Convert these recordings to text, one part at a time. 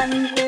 and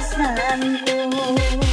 sang cô